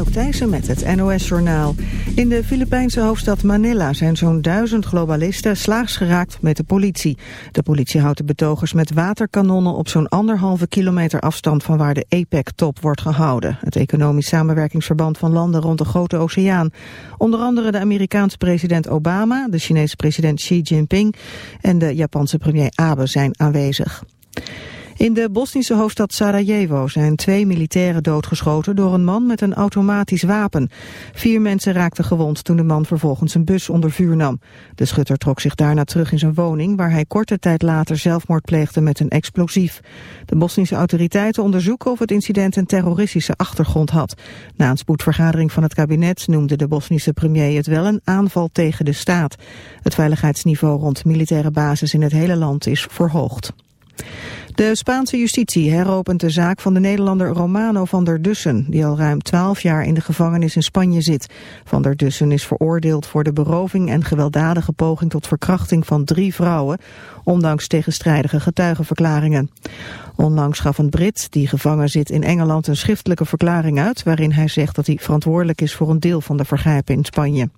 Anouk Thijssen met het NOS-journaal. In de Filipijnse hoofdstad Manila zijn zo'n duizend globalisten slaags geraakt met de politie. De politie houdt de betogers met waterkanonnen op zo'n anderhalve kilometer afstand van waar de APEC-top wordt gehouden. Het economisch samenwerkingsverband van landen rond de Grote Oceaan. Onder andere de Amerikaanse president Obama, de Chinese president Xi Jinping en de Japanse premier Abe zijn aanwezig. In de Bosnische hoofdstad Sarajevo zijn twee militairen doodgeschoten door een man met een automatisch wapen. Vier mensen raakten gewond toen de man vervolgens een bus onder vuur nam. De schutter trok zich daarna terug in zijn woning waar hij korte tijd later zelfmoord pleegde met een explosief. De Bosnische autoriteiten onderzoeken of het incident een terroristische achtergrond had. Na een spoedvergadering van het kabinet noemde de Bosnische premier het wel een aanval tegen de staat. Het veiligheidsniveau rond militaire bases in het hele land is verhoogd. De Spaanse justitie heropent de zaak van de Nederlander Romano van der Dussen, die al ruim twaalf jaar in de gevangenis in Spanje zit. Van der Dussen is veroordeeld voor de beroving en gewelddadige poging tot verkrachting van drie vrouwen, ondanks tegenstrijdige getuigenverklaringen. Onlangs gaf een Brit, die gevangen zit in Engeland, een schriftelijke verklaring uit, waarin hij zegt dat hij verantwoordelijk is voor een deel van de vergrijpen in Spanje.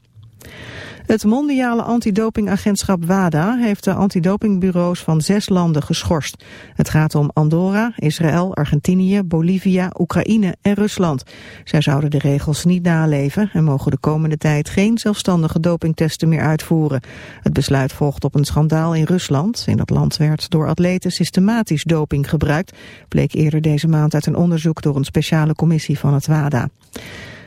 Het mondiale antidopingagentschap WADA heeft de antidopingbureaus van zes landen geschorst. Het gaat om Andorra, Israël, Argentinië, Bolivia, Oekraïne en Rusland. Zij zouden de regels niet naleven en mogen de komende tijd geen zelfstandige dopingtesten meer uitvoeren. Het besluit volgt op een schandaal in Rusland. In dat land werd door atleten systematisch doping gebruikt, bleek eerder deze maand uit een onderzoek door een speciale commissie van het WADA.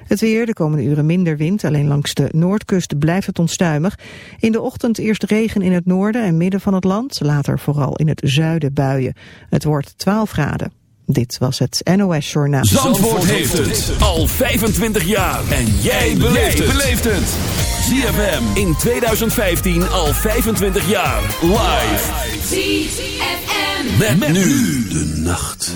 Het weer, de komende uren minder wind, alleen langs de noordkust blijft het onstuimig. In de ochtend eerst regen in het noorden en midden van het land, later vooral in het zuiden buien. Het wordt 12 graden. Dit was het NOS Journaal. Zandvoort, heeft het al 25 jaar. En jij beleeft het. ZFM in 2015 al 25 jaar. Live. ZFM. met nu de nacht.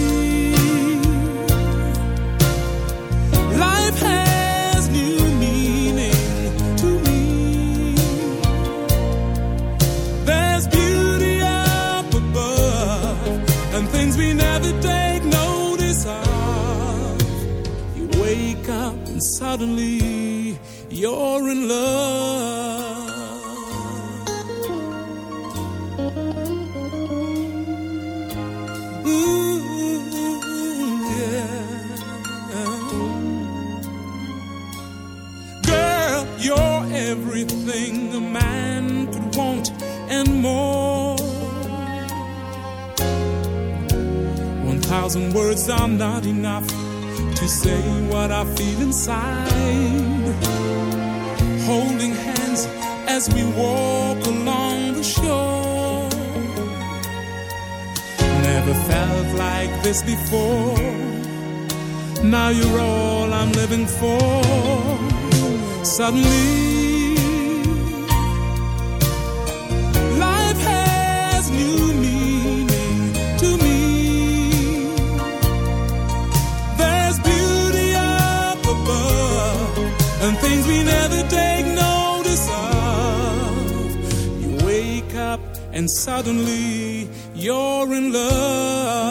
suddenly, you're in love. You're everything a man could want and more. thousand words are not enough to say what I feel inside. place before. Now you're all I'm living for. Suddenly, life has new meaning to me. There's beauty up above and things we never take notice of. You wake up and suddenly you're in love.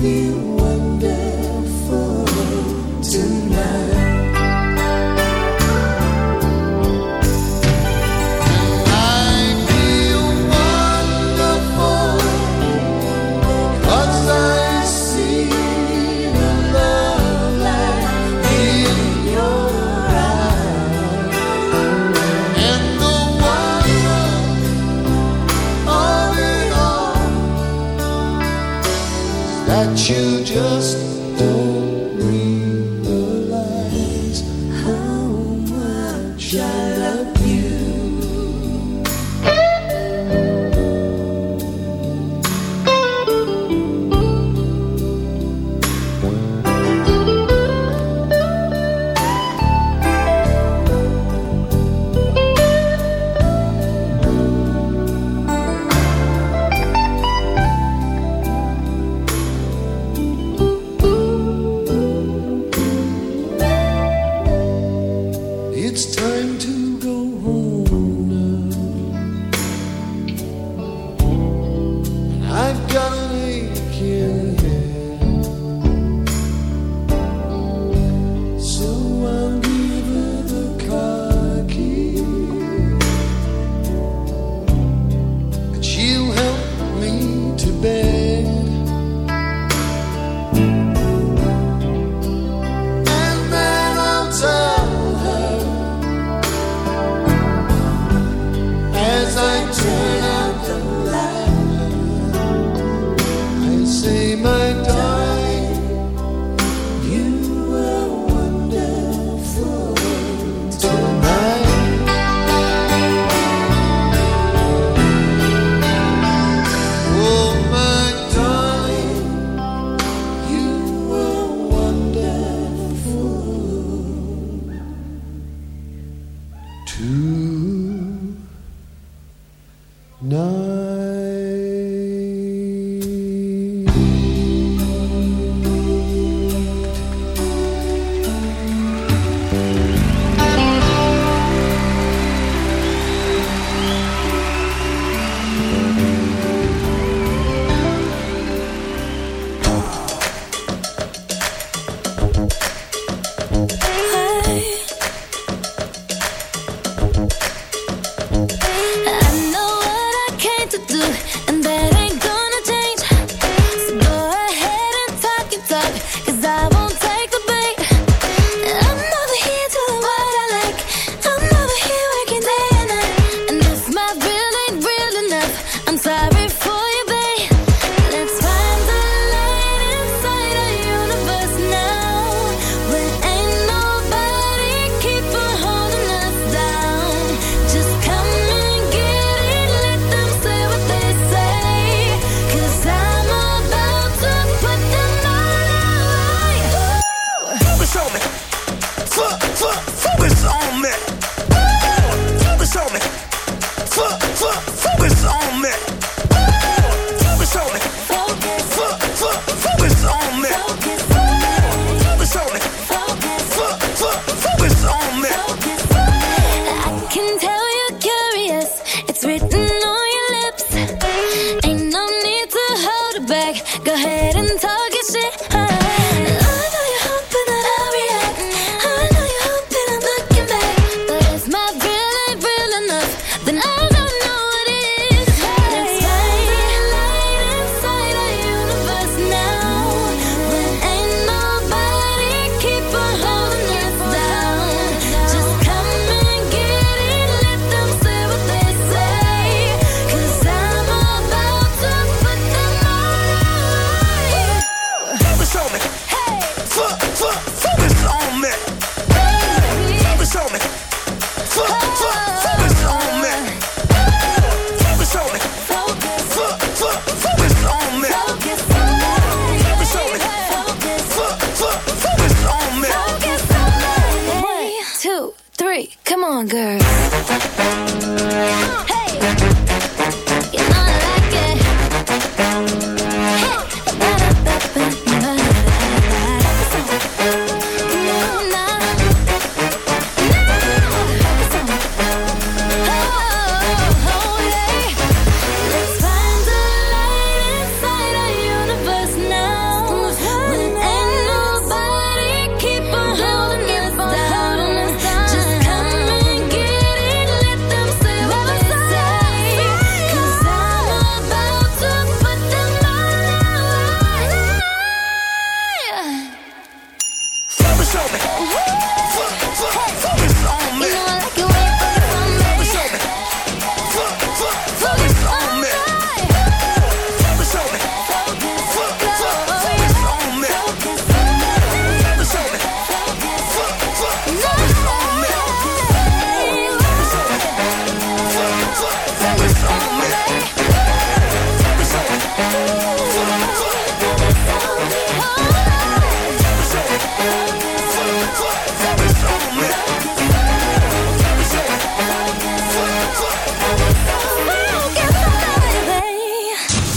you back. Go ahead and talk your shit.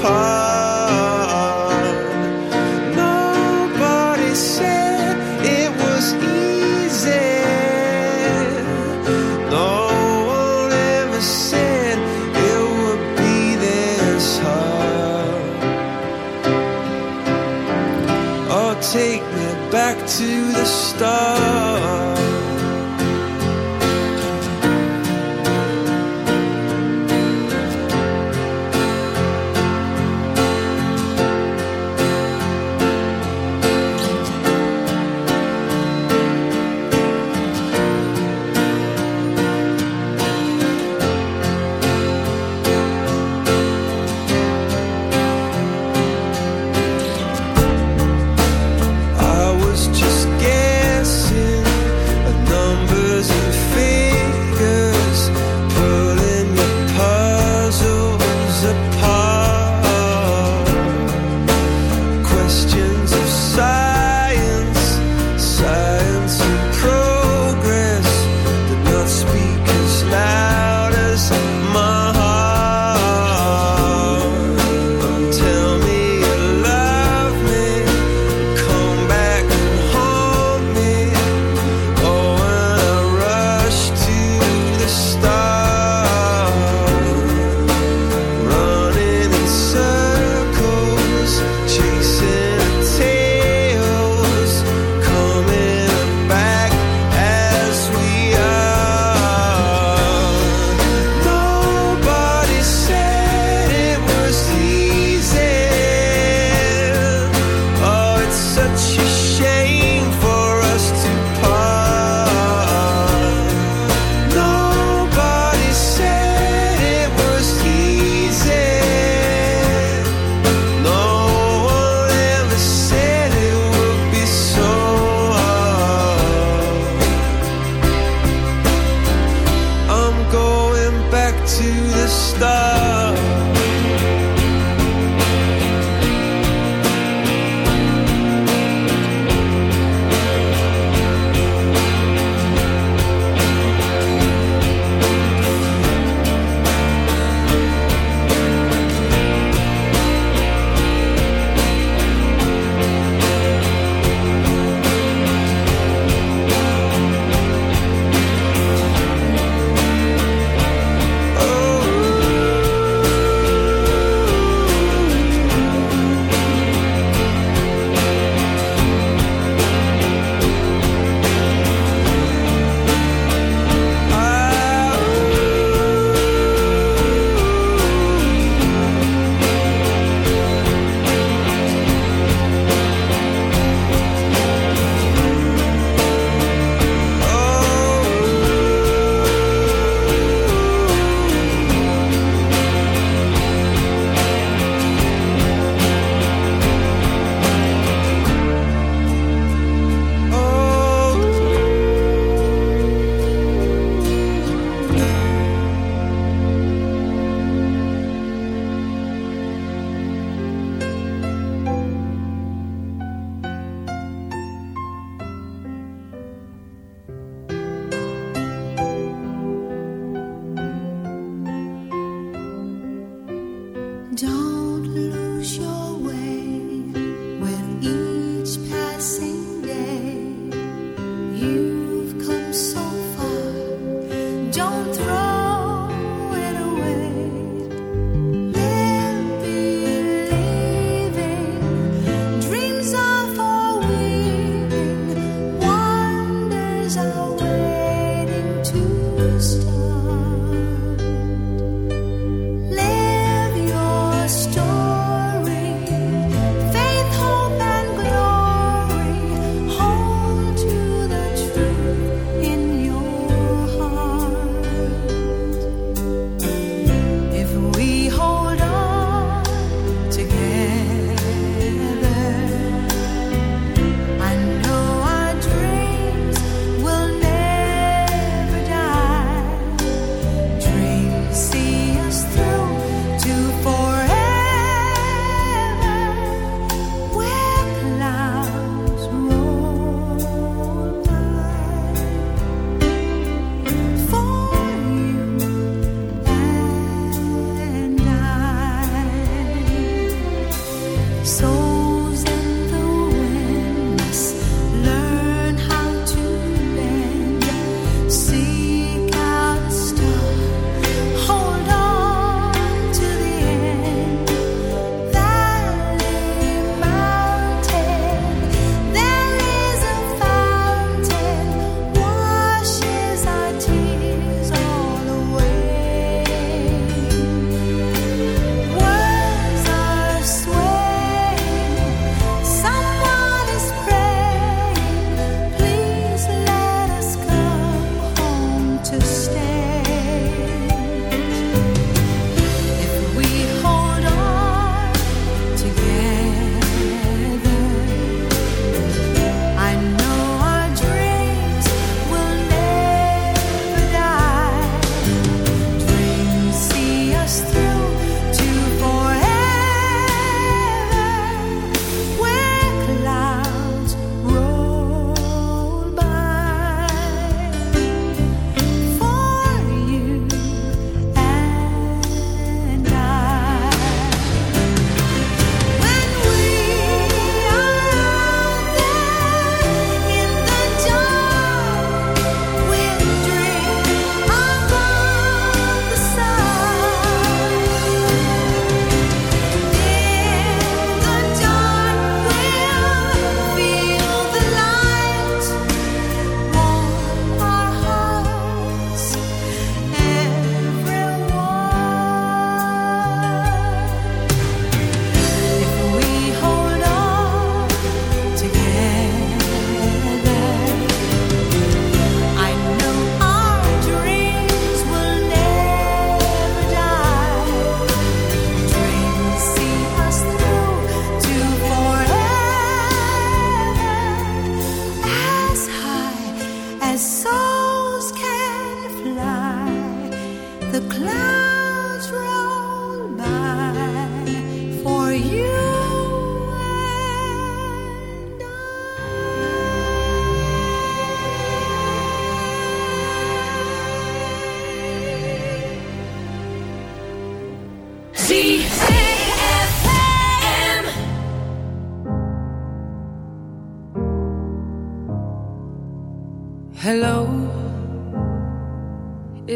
apart.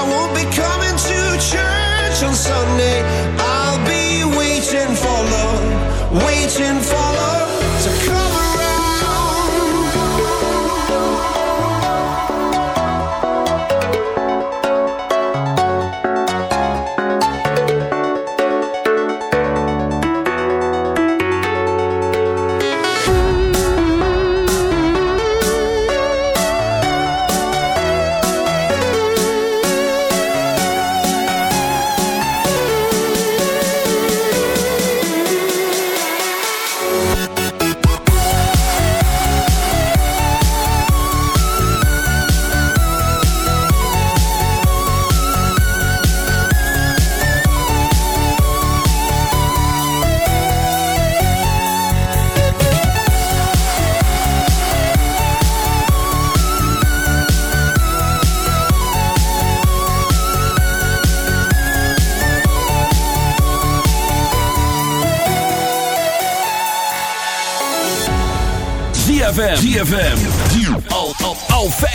I won't be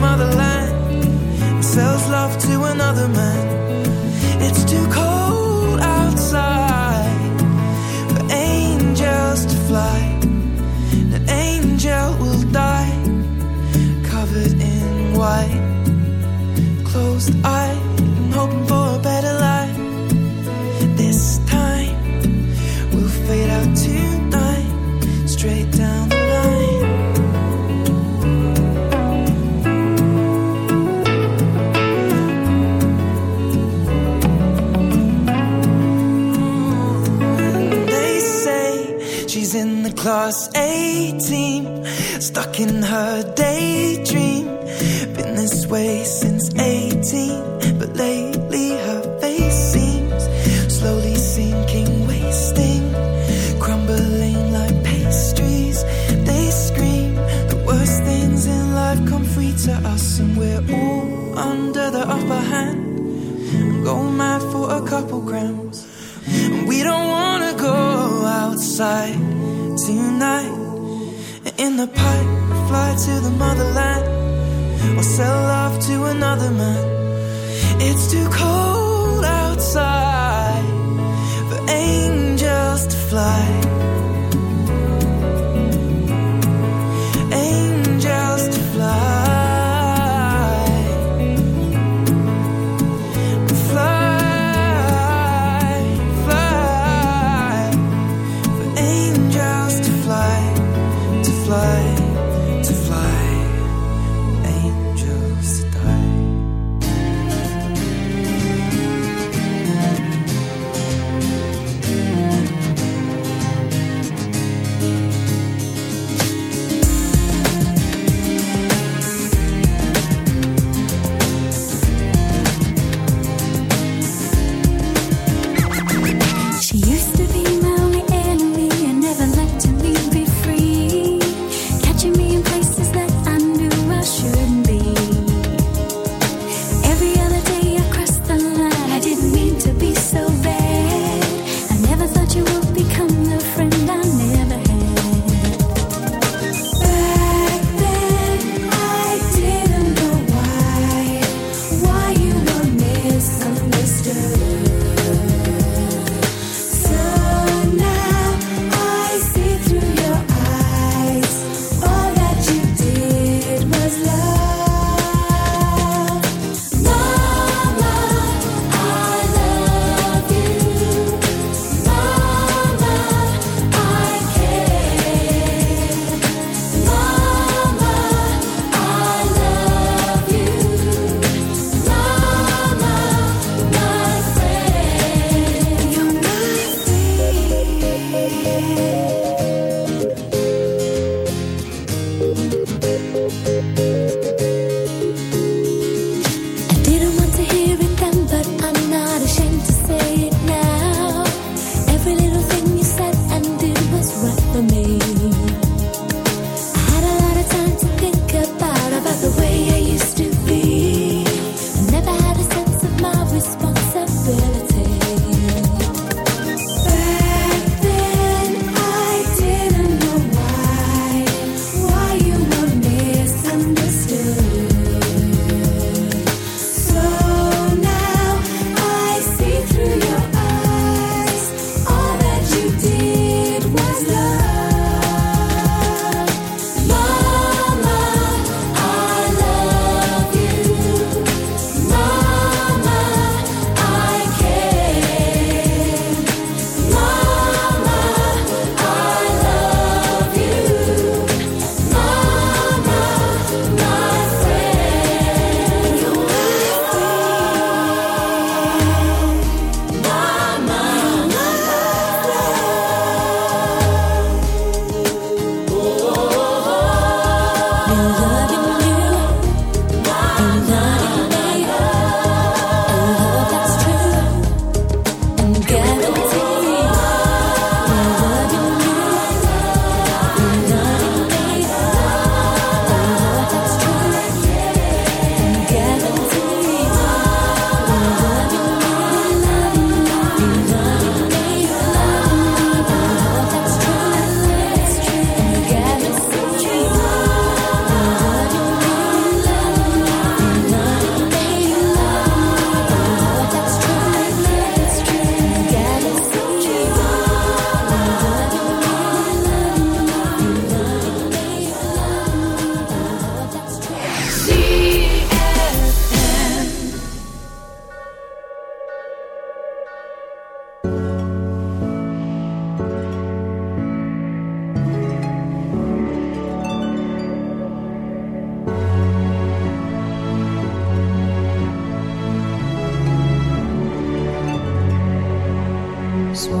Through your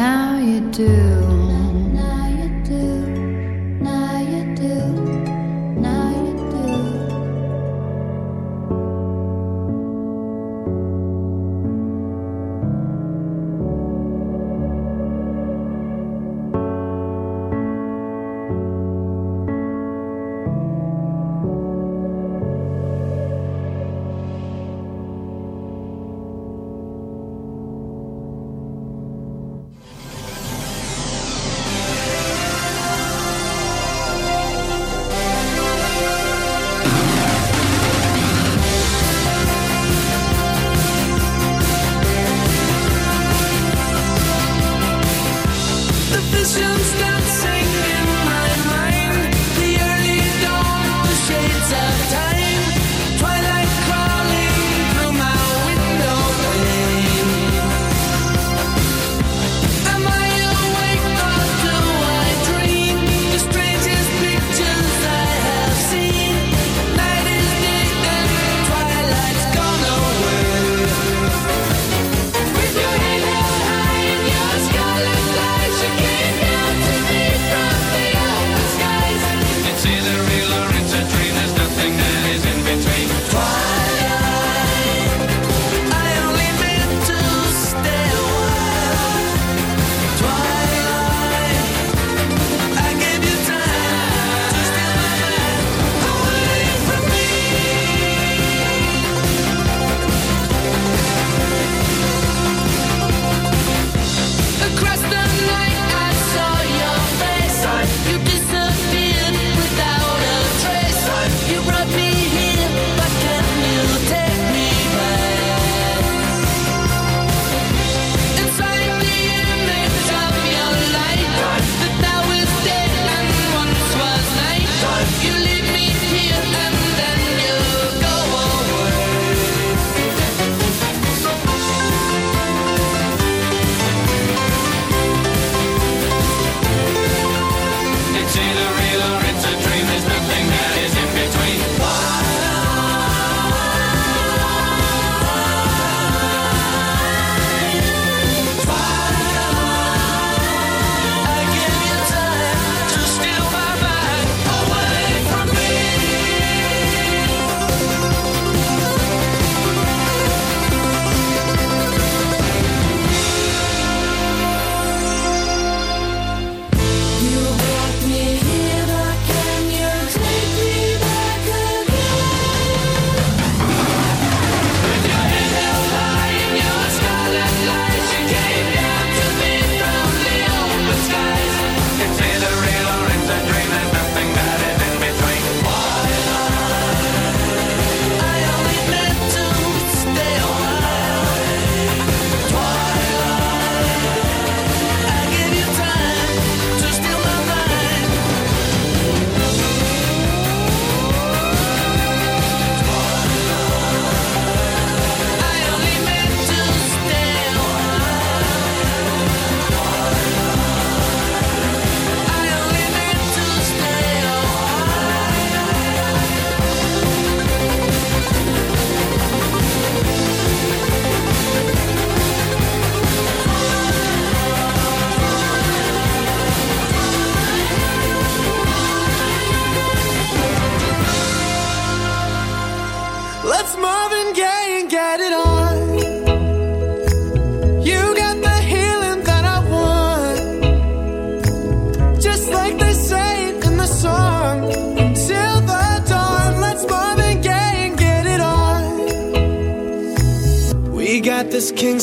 Now you do.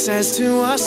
Says to ourselves.